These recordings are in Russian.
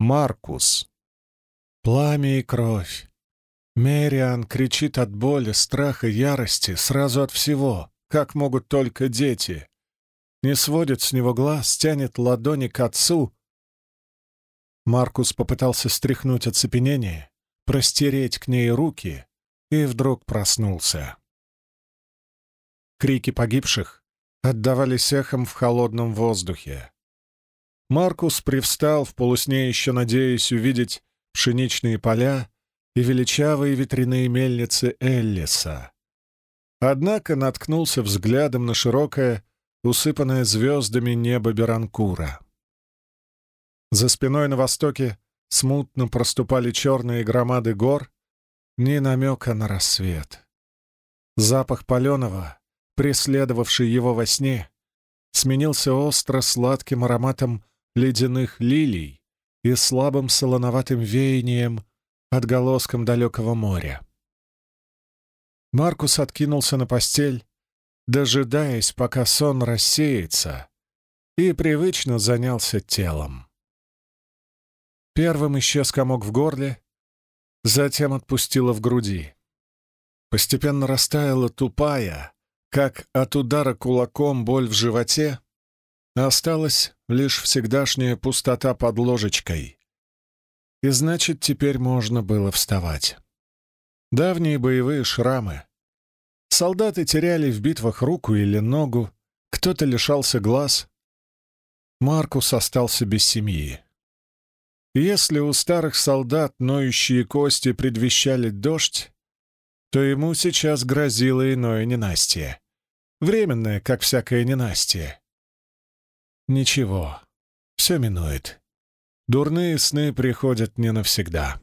Маркус. Пламя и кровь. Мериан кричит от боли, страха, ярости, сразу от всего, как могут только дети. Не сводит с него глаз, тянет ладони к отцу. Маркус попытался стряхнуть оцепенение, простереть к ней руки, и вдруг проснулся. Крики погибших отдавались эхом в холодном воздухе. Маркус привстал в полусне, еще надеясь увидеть пшеничные поля и величавые ветряные мельницы Эллиса. Однако наткнулся взглядом на широкое, усыпанное звездами небо Беранкура. За спиной на востоке смутно проступали черные громады гор, ни намека на рассвет. Запах паленого, преследовавший его во сне, сменился остро-сладким ароматом ледяных лилий и слабым солоноватым веянием отголоском далекого моря. Маркус откинулся на постель, дожидаясь, пока сон рассеется, и привычно занялся телом. Первым исчез комок в горле, затем отпустило в груди. Постепенно растаяла тупая, как от удара кулаком боль в животе, осталась лишь всегдашняя пустота под ложечкой, и значит, теперь можно было вставать. Давние боевые шрамы. Солдаты теряли в битвах руку или ногу, кто-то лишался глаз. Маркус остался без семьи. Если у старых солдат ноющие кости предвещали дождь, то ему сейчас грозило иное ненастье. Временное, как всякое ненастье. Ничего, все минует. Дурные сны приходят не навсегда.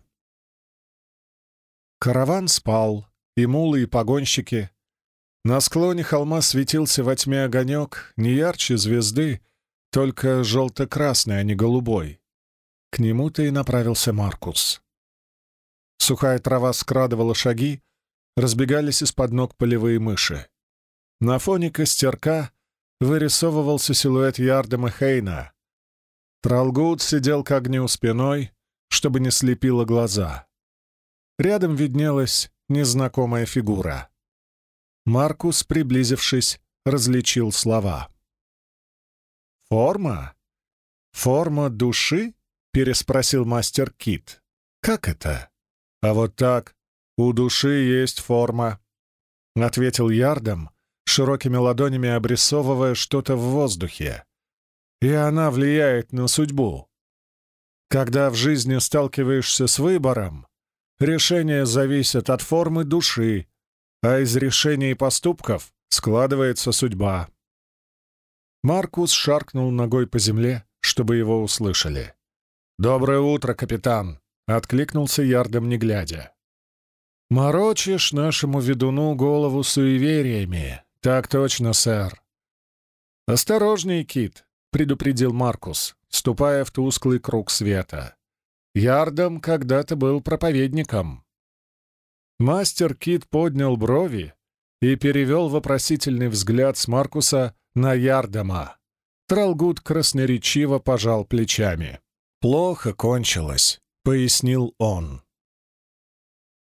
Караван спал, и мулы, и погонщики. На склоне холма светился во тьме огонек, не ярче звезды, только желто-красный, а не голубой. К нему-то и направился Маркус. Сухая трава скрадывала шаги, разбегались из-под ног полевые мыши. На фоне костерка вырисовывался силуэт Ярдема Хейна, Тралгут сидел к огню спиной, чтобы не слепило глаза. Рядом виднелась незнакомая фигура. Маркус, приблизившись, различил слова. «Форма? Форма души?» — переспросил мастер Кит. «Как это?» «А вот так. У души есть форма», — ответил Ярдом, широкими ладонями обрисовывая что-то в воздухе и она влияет на судьбу. Когда в жизни сталкиваешься с выбором, решение зависит от формы души, а из решений и поступков складывается судьба. Маркус шаркнул ногой по земле, чтобы его услышали. «Доброе утро, капитан!» — откликнулся Ярдом, не глядя. «Морочишь нашему ведуну голову суевериями. Так точно, сэр». «Осторожней, Кит предупредил Маркус, ступая в тусклый круг света. Ярдом когда-то был проповедником. Мастер Кит поднял брови и перевел вопросительный взгляд с Маркуса на Ярдома. Тралгут красноречиво пожал плечами. «Плохо кончилось», — пояснил он.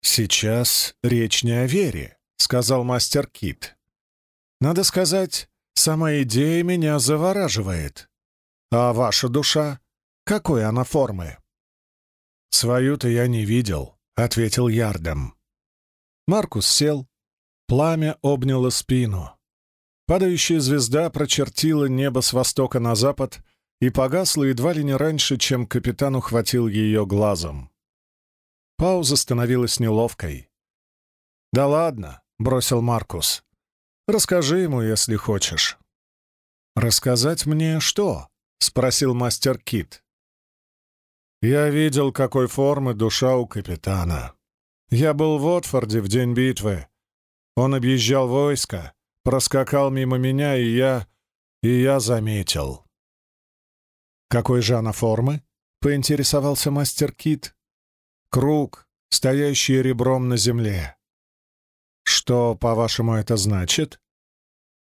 «Сейчас речь не о вере», — сказал мастер Кит. «Надо сказать, Сама идея меня завораживает. А ваша душа? Какой она формы?» «Свою-то я не видел», — ответил Ярдом. Маркус сел. Пламя обняло спину. Падающая звезда прочертила небо с востока на запад и погасла едва ли не раньше, чем капитан ухватил ее глазом. Пауза становилась неловкой. «Да ладно», — бросил Маркус. Расскажи ему, если хочешь». «Рассказать мне что?» — спросил мастер Кит. «Я видел, какой формы душа у капитана. Я был в Отфорде в день битвы. Он объезжал войско, проскакал мимо меня, и я... и я заметил». «Какой же она формы?» — поинтересовался мастер Кит. «Круг, стоящий ребром на земле. Что, по-вашему, это значит?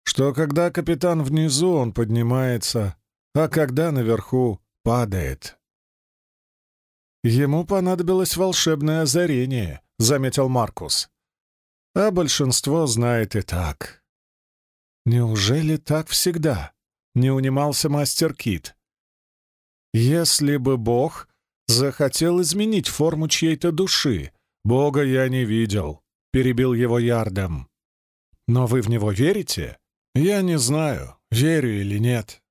Что когда капитан внизу, он поднимается, а когда наверху, падает. Ему понадобилось волшебное озарение, заметил Маркус. А большинство знает и так. Неужели так всегда? Не унимался мастер Кит. Если бы Бог захотел изменить форму чьей-то души, Бога я не видел, перебил его Ярдом. Но вы в него верите? Я не знаю, верю или нет.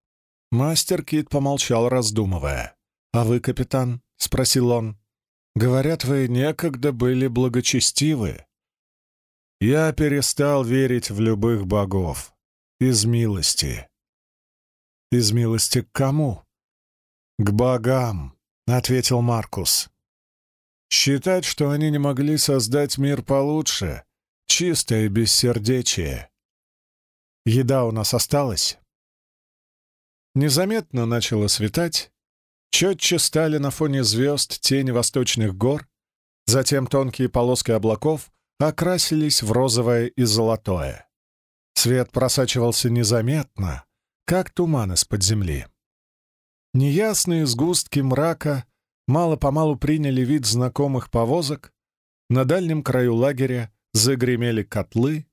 Мастер Кит помолчал, раздумывая. «А вы, капитан?» — спросил он. «Говорят, вы некогда были благочестивы». «Я перестал верить в любых богов. Из милости». «Из милости к кому?» «К богам», — ответил Маркус. «Считать, что они не могли создать мир получше — чистое бессердечие. Еда у нас осталась?» Незаметно начало светать, четче стали на фоне звезд тени восточных гор, затем тонкие полоски облаков окрасились в розовое и золотое. Свет просачивался незаметно, как туман из-под земли. Неясные сгустки мрака мало-помалу приняли вид знакомых повозок, на дальнем краю лагеря загремели котлы,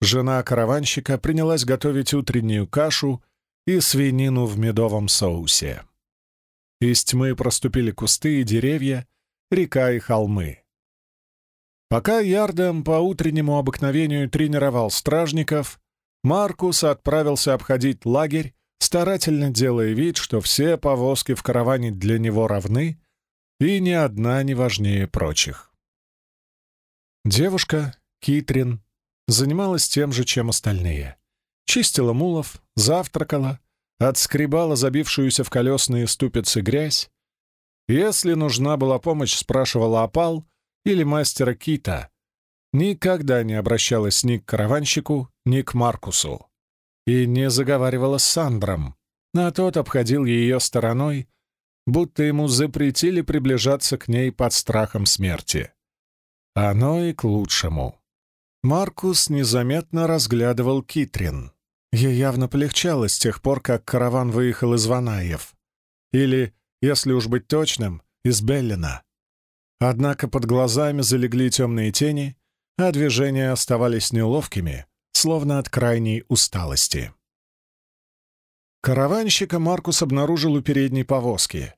жена караванщика принялась готовить утреннюю кашу и свинину в медовом соусе. Из тьмы проступили кусты и деревья, река и холмы. Пока Ярдем по утреннему обыкновению тренировал стражников, Маркус отправился обходить лагерь, старательно делая вид, что все повозки в караване для него равны, и ни одна не важнее прочих. Девушка, Китрин, занималась тем же, чем остальные — чистила мулов, завтракала, отскребала забившуюся в колесные ступицы грязь. Если нужна была помощь, спрашивала опал или мастера Кита. Никогда не обращалась ни к караванщику, ни к Маркусу. И не заговаривала с Сандром, а тот обходил ее стороной, будто ему запретили приближаться к ней под страхом смерти. Оно и к лучшему. Маркус незаметно разглядывал Китрин. Ей явно полегчало с тех пор, как караван выехал из Ванаев. Или, если уж быть точным, из Беллина. Однако под глазами залегли темные тени, а движения оставались неловкими, словно от крайней усталости. Караванщика Маркус обнаружил у передней повозки.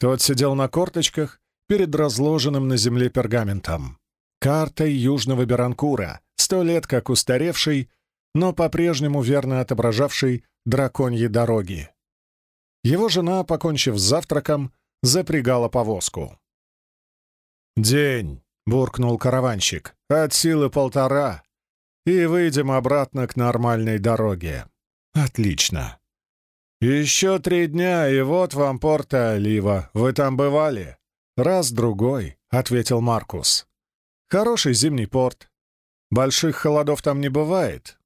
Тот сидел на корточках перед разложенным на земле пергаментом. Картой Южного Беранкура, сто лет как устаревший, но по-прежнему верно отображавший драконьи дороги. Его жена, покончив с завтраком, запрягала повозку. «День!» — буркнул караванщик. «От силы полтора, и выйдем обратно к нормальной дороге». «Отлично!» «Еще три дня, и вот вам порта Олива. Вы там бывали?» «Раз-другой», — ответил Маркус. «Хороший зимний порт. Больших холодов там не бывает,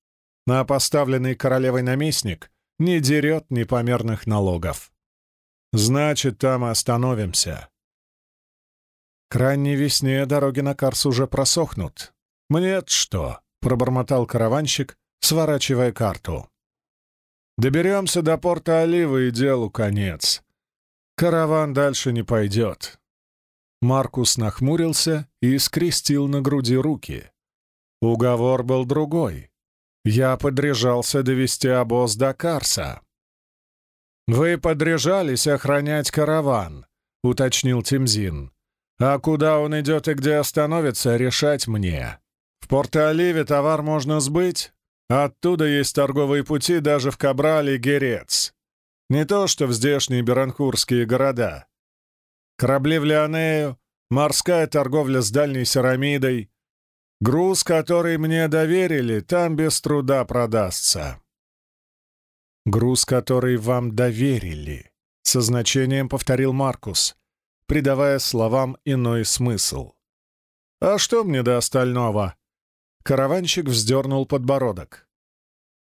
а поставленный королевой наместник не дерет непомерных налогов. Значит, там и остановимся. К ранней весне дороги на Карс уже просохнут. мне что?» — пробормотал караванщик, сворачивая карту. «Доберемся до порта Оливы и делу конец. Караван дальше не пойдет». Маркус нахмурился и скрестил на груди руки. Уговор был другой. Я подряжался довести обоз до Карса. «Вы подряжались охранять караван», — уточнил Тимзин. «А куда он идет и где остановится, решать мне. В Порто-Оливе товар можно сбыть. Оттуда есть торговые пути даже в Кабраль и Герец. Не то что в здешние беранкурские города. Корабли в Леонею, морская торговля с дальней Серамидой, Груз, который мне доверили, там без труда продастся. Груз, который вам доверили, со значением повторил Маркус, придавая словам иной смысл. А что мне до остального? Караванщик вздернул подбородок.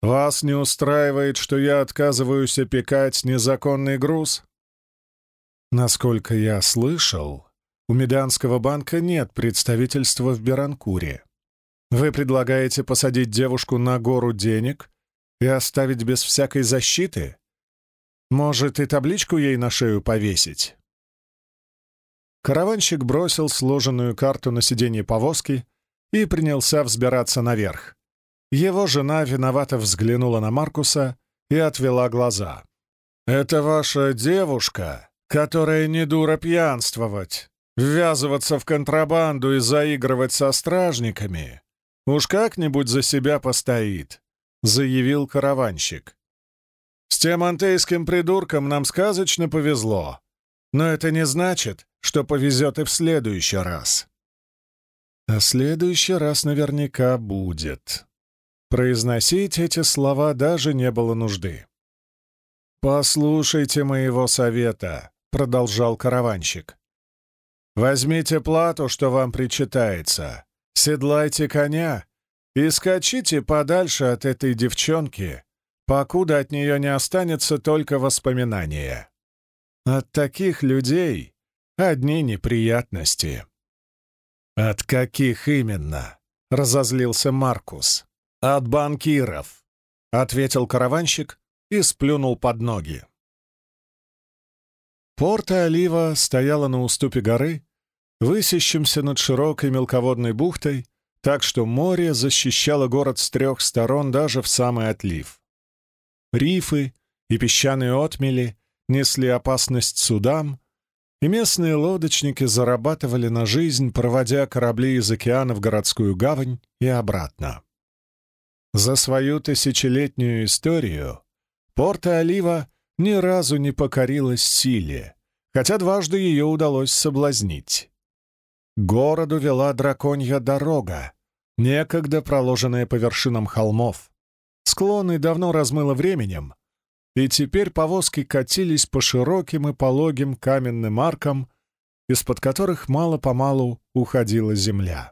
«Вас не устраивает, что я отказываюсь опекать незаконный груз?» Насколько я слышал, у Медианского банка нет представительства в Беранкуре. Вы предлагаете посадить девушку на гору денег и оставить без всякой защиты? Может, и табличку ей на шею повесить?» Караванщик бросил сложенную карту на сиденье повозки и принялся взбираться наверх. Его жена виновато взглянула на Маркуса и отвела глаза. «Это ваша девушка, которая не дура пьянствовать, ввязываться в контрабанду и заигрывать со стражниками. Уж как-нибудь за себя постоит», — заявил караванщик. «С тем антейским придурком нам сказочно повезло, но это не значит, что повезет и в следующий раз». «А следующий раз наверняка будет». Произносить эти слова даже не было нужды. «Послушайте моего совета», — продолжал караванщик. «Возьмите плату, что вам причитается, седлайте коня и скачите подальше от этой девчонки, покуда от нее не останется только воспоминания. От таких людей одни неприятности». «От каких именно?» — разозлился Маркус. «От банкиров», — ответил караванщик и сплюнул под ноги. Порта-Олива стояла на уступе горы, высящемся над широкой мелководной бухтой, так что море защищало город с трех сторон даже в самый отлив. Рифы и песчаные отмели несли опасность судам, и местные лодочники зарабатывали на жизнь, проводя корабли из океана в городскую гавань и обратно. За свою тысячелетнюю историю Порта-Олива ни разу не покорилась силе, хотя дважды ее удалось соблазнить. Городу вела драконья дорога, некогда проложенная по вершинам холмов. Склоны давно размыло временем, и теперь повозки катились по широким и пологим каменным аркам, из-под которых мало-помалу уходила земля.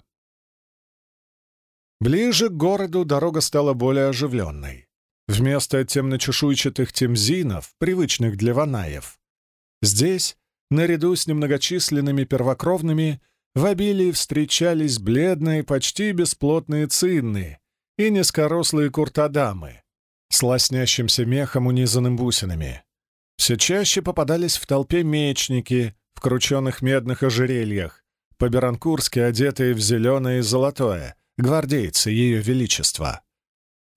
Ближе к городу дорога стала более оживленной. Вместо темночешуйчатых темзинов, привычных для ванаев, здесь, наряду с немногочисленными первокровными, в обилии встречались бледные, почти бесплотные цинны и низкорослые куртадамы с лоснящимся мехом, унизанным бусинами. Все чаще попадались в толпе мечники в крученных медных ожерельях, по-беранкурски одетые в зеленое и золотое, гвардейцы Ее Величества.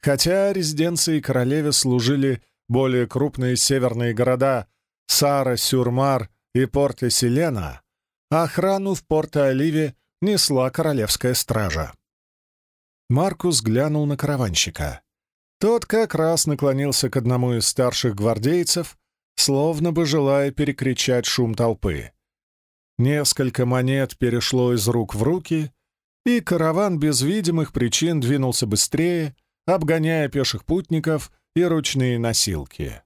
Хотя резиденции королеве служили более крупные северные города Сара, Сюрмар и Порт-Селена, охрану в Порто-Оливе несла королевская стража. Маркус глянул на караванщика. Тот как раз наклонился к одному из старших гвардейцев, словно бы желая перекричать шум толпы. Несколько монет перешло из рук в руки, и караван без видимых причин двинулся быстрее, обгоняя пеших путников и ручные носилки.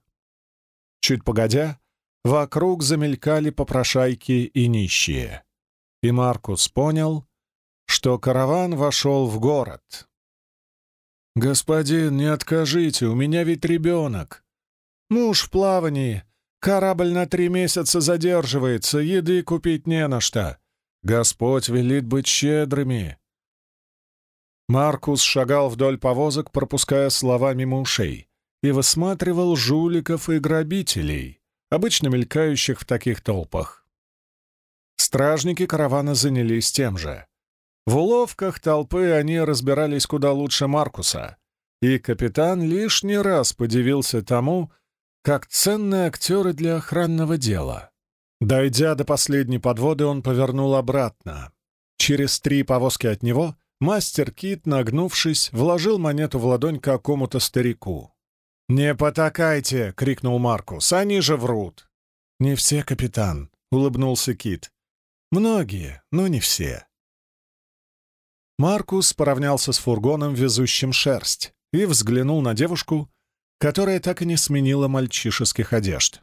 Чуть погодя, вокруг замелькали попрошайки и нищие. И Маркус понял, что караван вошел в город. «Господин, не откажите, у меня ведь ребенок. Муж в плавании, корабль на три месяца задерживается, еды купить не на что. Господь велит быть щедрыми. Маркус шагал вдоль повозок, пропуская слова мимо ушей, и высматривал жуликов и грабителей, обычно мелькающих в таких толпах. Стражники каравана занялись тем же. В уловках толпы они разбирались куда лучше Маркуса, и капитан лишний раз подивился тому, как ценные актеры для охранного дела. Дойдя до последней подводы, он повернул обратно. Через три повозки от него — Мастер Кит, нагнувшись, вложил монету в ладонь какому-то старику. «Не потакайте!» — крикнул Маркус. «Они же врут!» «Не все, капитан!» — улыбнулся Кит. «Многие, но не все». Маркус поравнялся с фургоном, везущим шерсть, и взглянул на девушку, которая так и не сменила мальчишеских одежд.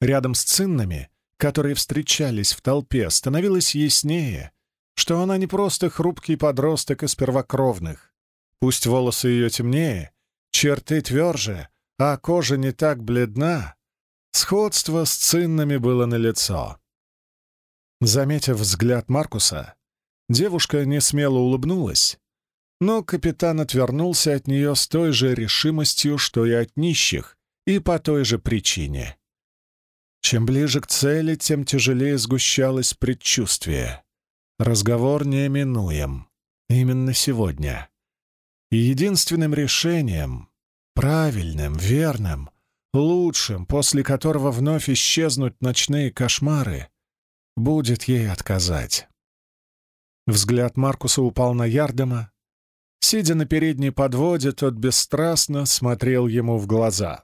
Рядом с циннами, которые встречались в толпе, становилось яснее, что она не просто хрупкий подросток из первокровных. Пусть волосы ее темнее, черты тверже, а кожа не так бледна, сходство с циннами было налицо. Заметив взгляд Маркуса, девушка не смело улыбнулась, но капитан отвернулся от нее с той же решимостью, что и от нищих, и по той же причине. Чем ближе к цели, тем тяжелее сгущалось предчувствие. Разговор неминуем. Именно сегодня. И единственным решением, правильным, верным, лучшим, после которого вновь исчезнут ночные кошмары, будет ей отказать. Взгляд Маркуса упал на Ярдема. Сидя на передней подводе, тот бесстрастно смотрел ему в глаза.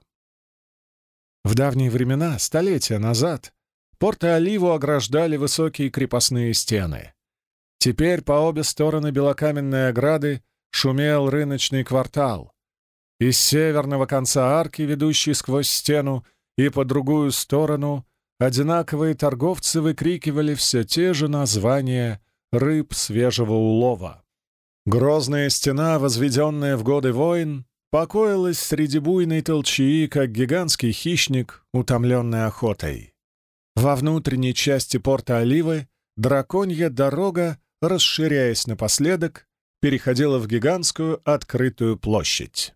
В давние времена, столетия назад, Порто-Оливу ограждали высокие крепостные стены. Теперь по обе стороны белокаменной ограды шумел рыночный квартал. Из северного конца арки, ведущей сквозь стену, и по другую сторону одинаковые торговцы выкрикивали все те же названия рыб свежего улова. Грозная стена, возведенная в годы войн, покоилась среди буйной толчии, как гигантский хищник, утомленный охотой. Во внутренней части порта Оливы драконья дорога, расширяясь напоследок, переходила в гигантскую открытую площадь.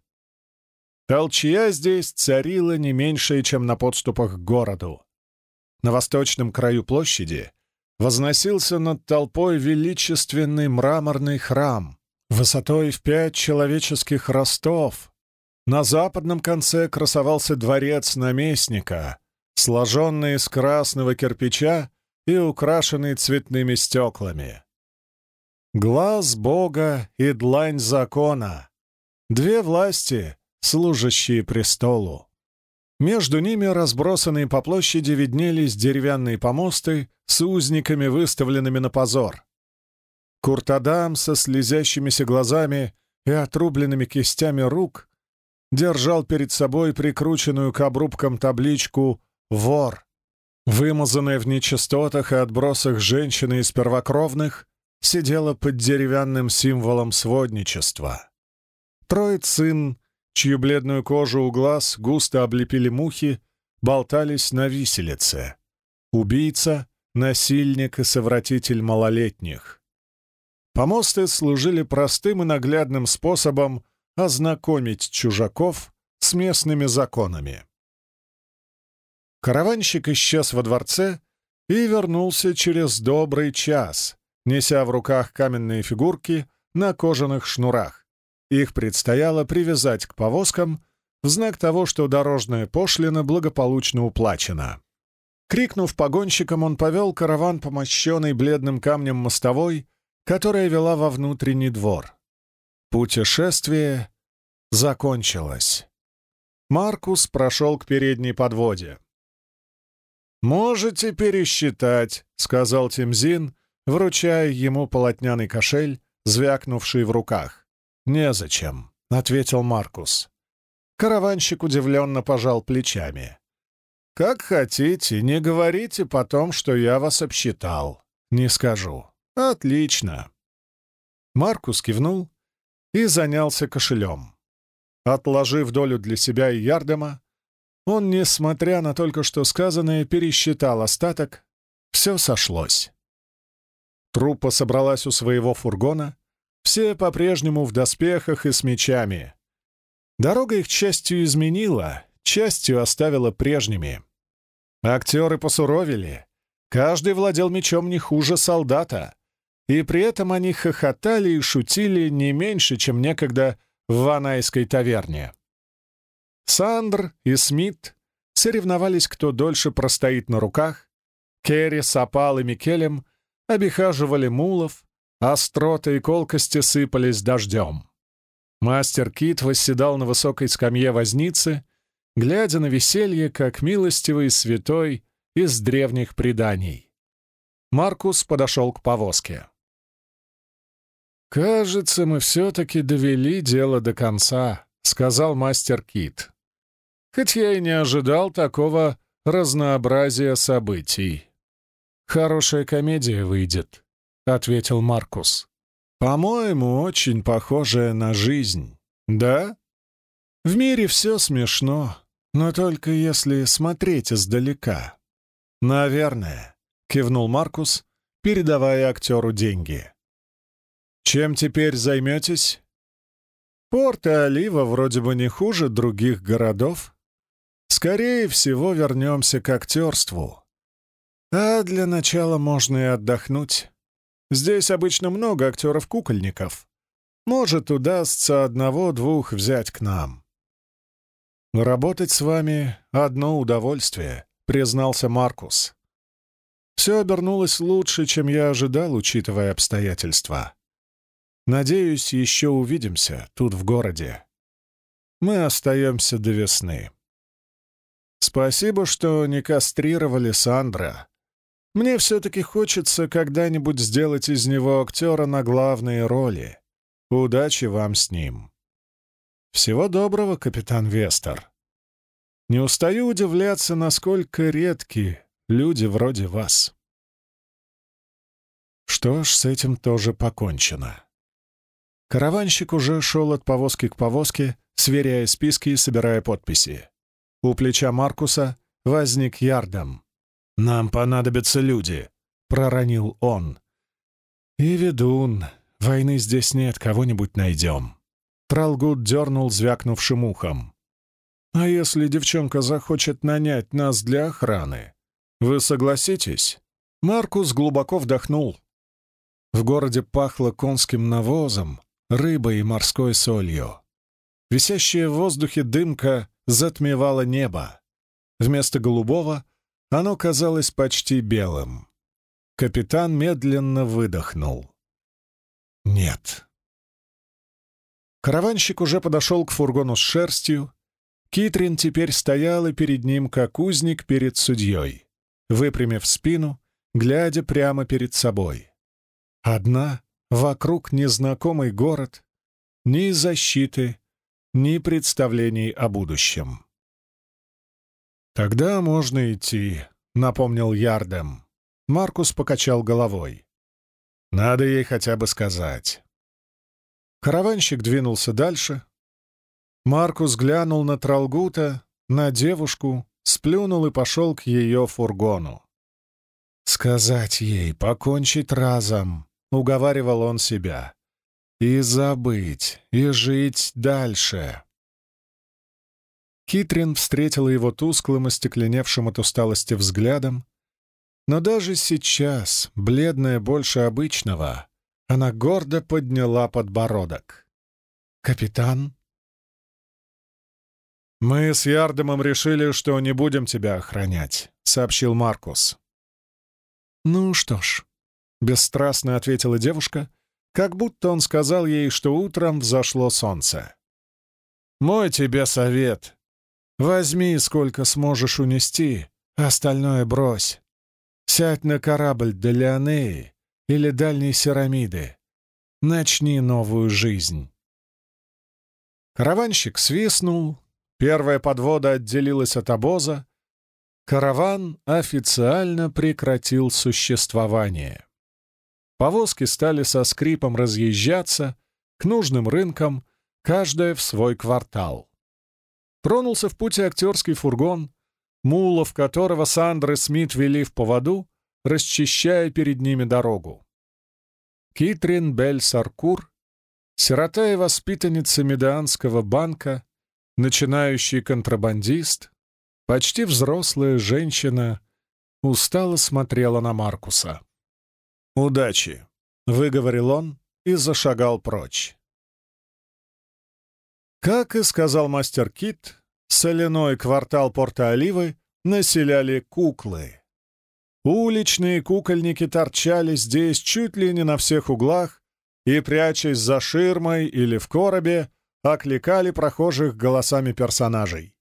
Толчья здесь царила не меньше, чем на подступах к городу. На восточном краю площади возносился над толпой величественный мраморный храм, высотой в пять человеческих ростов. На западном конце красовался дворец наместника, сложенный из красного кирпича и украшенный цветными стеклами. Глаз Бога и длань закона — две власти, служащие престолу. Между ними, разбросанные по площади, виднелись деревянные помосты с узниками, выставленными на позор. Куртадам со слезящимися глазами и отрубленными кистями рук держал перед собой прикрученную к обрубкам табличку «Вор». Вымазанная в нечистотах и отбросах женщина из первокровных сидела под деревянным символом сводничества. Трое сын, чью бледную кожу у глаз густо облепили мухи, болтались на виселице. Убийца, насильник и совратитель малолетних. Помосты служили простым и наглядным способом ознакомить чужаков с местными законами. Караванщик исчез во дворце и вернулся через добрый час, неся в руках каменные фигурки на кожаных шнурах. Их предстояло привязать к повозкам в знак того, что дорожная пошлина благополучно уплачена. Крикнув погонщикам, он повел караван по мощенной бледным камнем мостовой которая вела во внутренний двор. Путешествие закончилось. Маркус прошел к передней подводе. «Можете пересчитать», — сказал Тимзин, вручая ему полотняный кошель, звякнувший в руках. «Незачем», — ответил Маркус. Караванщик удивленно пожал плечами. «Как хотите, не говорите потом, что я вас обсчитал. Не скажу. «Отлично!» Маркус кивнул и занялся кошелем. Отложив долю для себя и Ярдема, он, несмотря на только что сказанное, пересчитал остаток. Все сошлось. Труппа собралась у своего фургона, все по-прежнему в доспехах и с мечами. Дорога их частью изменила, частью оставила прежними. Актеры посуровили. Каждый владел мечом не хуже солдата и при этом они хохотали и шутили не меньше, чем некогда в Ванайской таверне. Сандр и Смит соревновались, кто дольше простоит на руках, Керри, Сапал и Микелем обихаживали мулов, остроты и колкости сыпались дождем. Мастер Кит восседал на высокой скамье возницы, глядя на веселье, как милостивый святой из древних преданий. Маркус подошел к повозке. «Кажется, мы все-таки довели дело до конца», — сказал мастер Кит. «Хоть я и не ожидал такого разнообразия событий». «Хорошая комедия выйдет», — ответил Маркус. «По-моему, очень похожая на жизнь. Да? В мире все смешно, но только если смотреть издалека». «Наверное», — кивнул Маркус, передавая актеру деньги. Чем теперь займетесь? Порт и Олива вроде бы не хуже других городов. Скорее всего, вернемся к актерству. А для начала можно и отдохнуть. Здесь обычно много актеров-кукольников. Может, удастся одного-двух взять к нам. «Работать с вами — одно удовольствие», — признался Маркус. «Все обернулось лучше, чем я ожидал, учитывая обстоятельства. Надеюсь, еще увидимся тут, в городе. Мы остаемся до весны. Спасибо, что не кастрировали Сандра. Мне все-таки хочется когда-нибудь сделать из него актера на главные роли. Удачи вам с ним. Всего доброго, капитан Вестер. Не устаю удивляться, насколько редки люди вроде вас. Что ж, с этим тоже покончено. Караванщик уже шел от повозки к повозке, сверяя списки и собирая подписи. У плеча Маркуса возник Ярдом. «Нам понадобятся люди», — проронил он. «И ведун. Войны здесь нет, кого-нибудь найдем». Тралгут дернул звякнувшим ухом. «А если девчонка захочет нанять нас для охраны? Вы согласитесь?» Маркус глубоко вдохнул. В городе пахло конским навозом, рыбой и морской солью. Висящая в воздухе дымка затмевала небо. Вместо голубого оно казалось почти белым. Капитан медленно выдохнул. «Нет». Караванщик уже подошел к фургону с шерстью. Китрин теперь стояла перед ним, как узник перед судьей, выпрямив спину, глядя прямо перед собой. Одна Вокруг незнакомый город, ни защиты, ни представлений о будущем. «Тогда можно идти», — напомнил Ярдем. Маркус покачал головой. «Надо ей хотя бы сказать». Караванщик двинулся дальше. Маркус глянул на Тралгута, на девушку, сплюнул и пошел к ее фургону. «Сказать ей, покончить разом», — уговаривал он себя. «И забыть, и жить дальше». Китрин встретила его тусклым, остекленевшим от усталости взглядом, но даже сейчас, бледная больше обычного, она гордо подняла подбородок. «Капитан?» «Мы с Ярдемом решили, что не будем тебя охранять», — сообщил Маркус. «Ну что ж, — бесстрастно ответила девушка, как будто он сказал ей, что утром взошло солнце. «Мой тебе совет. Возьми, сколько сможешь унести, остальное брось. Сядь на корабль до Леонеи или Дальней Серамиды. Начни новую жизнь». Караванщик свистнул, первая подвода отделилась от обоза, караван официально прекратил существование. Повозки стали со скрипом разъезжаться к нужным рынкам, каждая в свой квартал. Тронулся в пути актерский фургон, мулов которого Сандра и Смит вели в поводу, расчищая перед ними дорогу. Китрин Бель-Саркур, сирота и воспитанница Медианского банка, начинающий контрабандист, почти взрослая женщина, устало смотрела на Маркуса. «Удачи!» — выговорил он и зашагал прочь. Как и сказал мастер Кит, соляной квартал Порта-Оливы населяли куклы. Уличные кукольники торчали здесь чуть ли не на всех углах и, прячась за ширмой или в коробе, окликали прохожих голосами персонажей.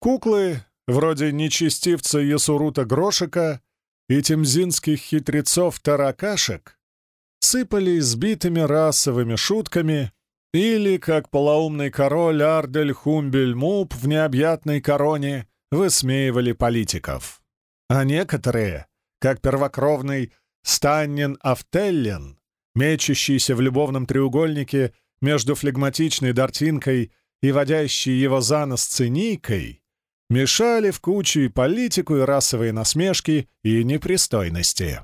Куклы, вроде нечестивца Ясурута Грошика, и темзинских хитрецов-таракашек сыпали избитыми расовыми шутками или, как полоумный король Ардель Хумбель Муп в необъятной короне, высмеивали политиков. А некоторые, как первокровный Станнин Автеллен, мечущийся в любовном треугольнике между флегматичной Дартинкой и водящей его за нос цинийкой, мешали в кучу и политику, и расовые насмешки, и непристойности.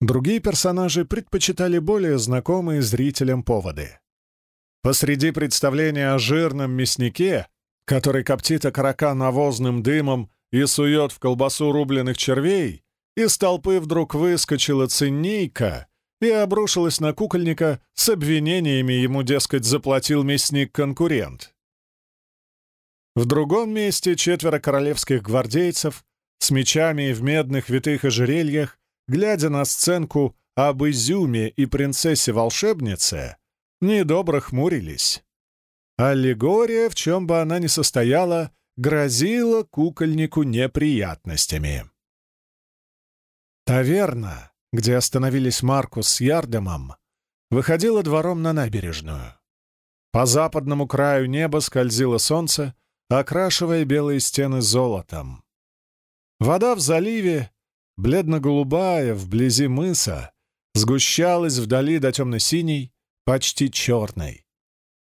Другие персонажи предпочитали более знакомые зрителям поводы. Посреди представления о жирном мяснике который коптит окорока навозным дымом и сует в колбасу рубленых червей, из толпы вдруг выскочила ценнейка и обрушилась на кукольника с обвинениями ему, дескать, заплатил мясник-конкурент. В другом месте четверо королевских гвардейцев с мечами в медных витых ожерельях, глядя на сценку об изюме и принцессе-волшебнице, недобро хмурились. Аллегория, в чем бы она ни состояла, грозила кукольнику неприятностями. Таверна, где остановились Маркус с Ярдемом, выходила двором на набережную. По западному краю неба скользило солнце, окрашивая белые стены золотом. Вода в заливе, бледно-голубая, вблизи мыса, сгущалась вдали до темно-синей, почти черной.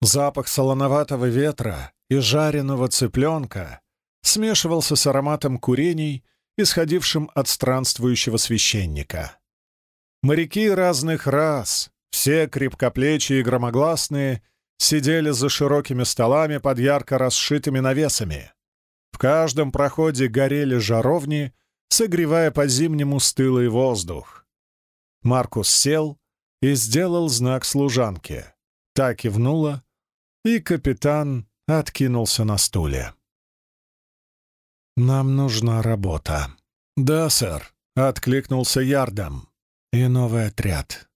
Запах солоноватого ветра и жареного цыпленка смешивался с ароматом курений, исходившим от странствующего священника. Моряки разных рас, все крепкоплечие и громогласные, сидели за широкими столами под ярко расшитыми навесами. В каждом проходе горели жаровни, согревая по-зимнему стылый воздух. Маркус сел и сделал знак служанке. Та кивнула, и капитан откинулся на стуле. «Нам нужна работа». «Да, сэр», — откликнулся Ярдом. «И новый отряд.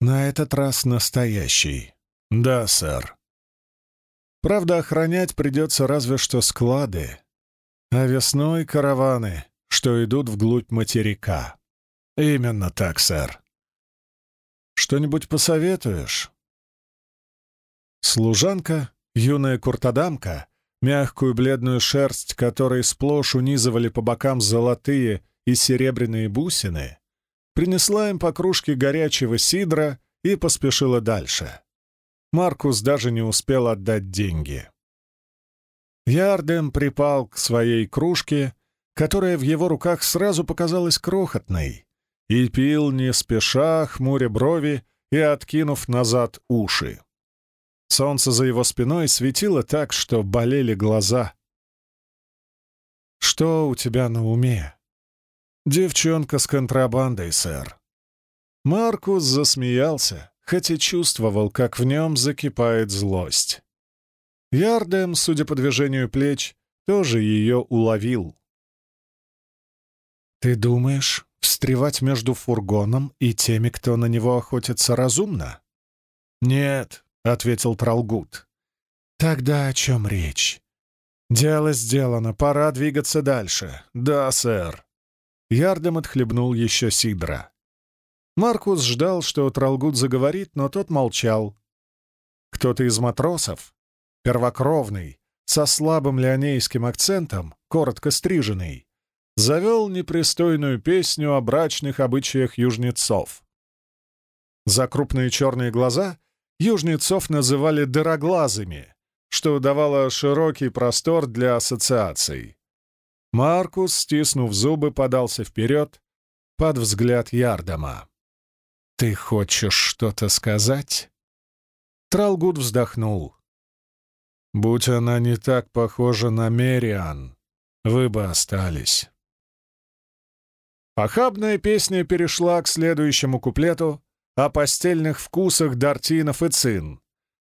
На этот раз настоящий». «Да, сэр». Правда, охранять придется разве что склады, а весной — караваны, что идут вглубь материка. Именно так, сэр. Что-нибудь посоветуешь? Служанка, юная куртадамка, мягкую бледную шерсть, которой сплошь унизывали по бокам золотые и серебряные бусины, принесла им по кружке горячего сидра и поспешила дальше. Маркус даже не успел отдать деньги. Ярдем припал к своей кружке, которая в его руках сразу показалась крохотной, и пил не спеша, хмуря брови и откинув назад уши. Солнце за его спиной светило так, что болели глаза. «Что у тебя на уме?» «Девчонка с контрабандой, сэр». Маркус засмеялся, хотя чувствовал, как в нем закипает злость. Ярдем, судя по движению плеч, тоже ее уловил. «Ты думаешь, встревать между фургоном и теми, кто на него охотится, разумно?» «Нет», — ответил Тралгут. «Тогда о чем речь?» «Дело сделано, пора двигаться дальше». «Да, сэр». Ярдом отхлебнул еще сидра. Маркус ждал, что Тралгут заговорит, но тот молчал. Кто-то из матросов, первокровный, со слабым леонейским акцентом, коротко стриженный, завел непристойную песню о брачных обычаях южнецов. За крупные черные глаза южнецов называли «дыроглазыми», что давало широкий простор для ассоциаций. Маркус, стиснув зубы, подался вперед под взгляд Ярдома. «Ты хочешь что-то сказать?» Тралгуд вздохнул. «Будь она не так похожа на Мериан, вы бы остались». Похабная песня перешла к следующему куплету, о постельных вкусах дартинов и цин,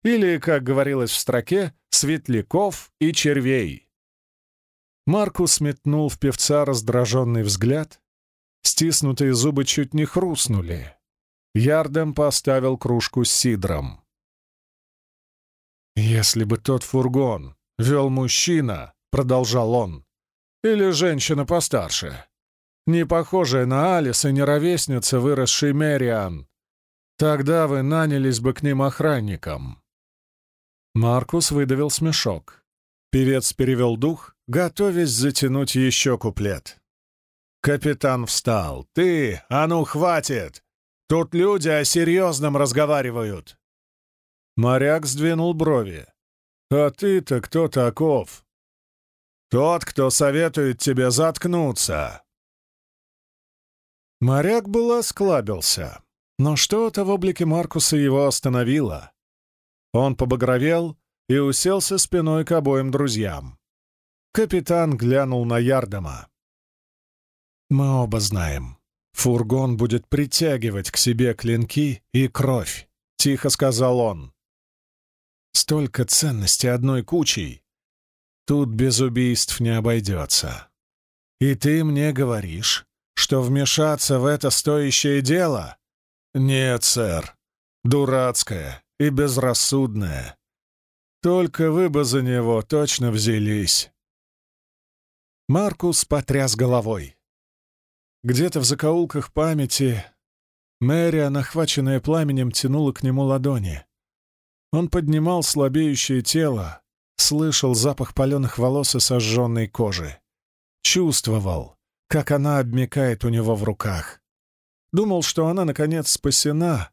или, как говорилось в строке, светляков и червей. Маркус метнул в певца раздраженный взгляд, стиснутые зубы чуть не хрустнули. Ярдем поставил кружку с сидром. «Если бы тот фургон вел мужчина», — продолжал он, — «или женщина постарше, не похожая на Алис и не ровесница, выросшей Мэриан, Тогда вы нанялись бы к ним охранником». Маркус выдавил смешок. Певец перевел дух, готовясь затянуть еще куплет. Капитан встал. «Ты, а ну хватит! Тут люди о серьезном разговаривают!» Моряк сдвинул брови. «А ты-то кто таков?» «Тот, кто советует тебе заткнуться!» Моряк было осклабился. Но что-то в облике Маркуса его остановило. Он побагровел и уселся спиной к обоим друзьям. Капитан глянул на Ярдома. «Мы оба знаем, фургон будет притягивать к себе клинки и кровь», — тихо сказал он. «Столько ценностей одной кучей. Тут без убийств не обойдется. И ты мне говоришь, что вмешаться в это стоящее дело? Нет, сэр, дурацкое и безрассудное. Только вы бы за него точно взялись. Маркус потряс головой. Где-то в закоулках памяти Мэриан, охваченная пламенем, тянула к нему ладони. Он поднимал слабеющее тело, слышал запах паленых волос и сожженной кожи. Чувствовал, как она обмекает у него в руках. Думал, что она, наконец, спасена.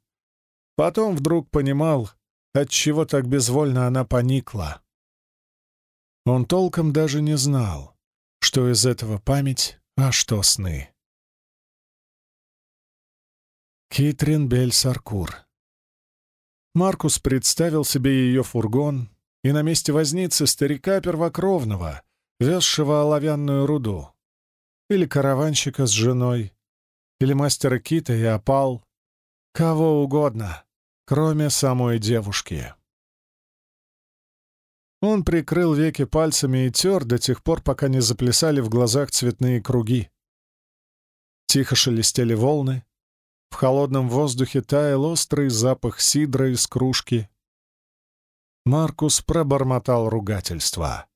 Потом вдруг понимал, отчего так безвольно она поникла. Он толком даже не знал, что из этого память, а что сны? Китрин Бель-Саркур. Маркус представил себе ее фургон и на месте возницы старика первокровного, везшего оловянную руду, или караванщика с женой, или мастера Кита и опал, кого угодно, кроме самой девушки. Он прикрыл веки пальцами и тер до тех пор, пока не заплясали в глазах цветные круги. Тихо шелестели волны. В холодном воздухе таял острый запах сидра из кружки. Маркус пробормотал ругательство.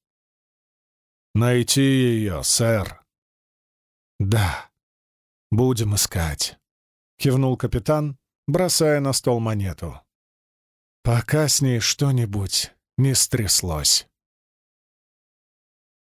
«Найти ее, сэр!» «Да, будем искать», — кивнул капитан, бросая на стол монету. «Пока с ней что-нибудь не стряслось.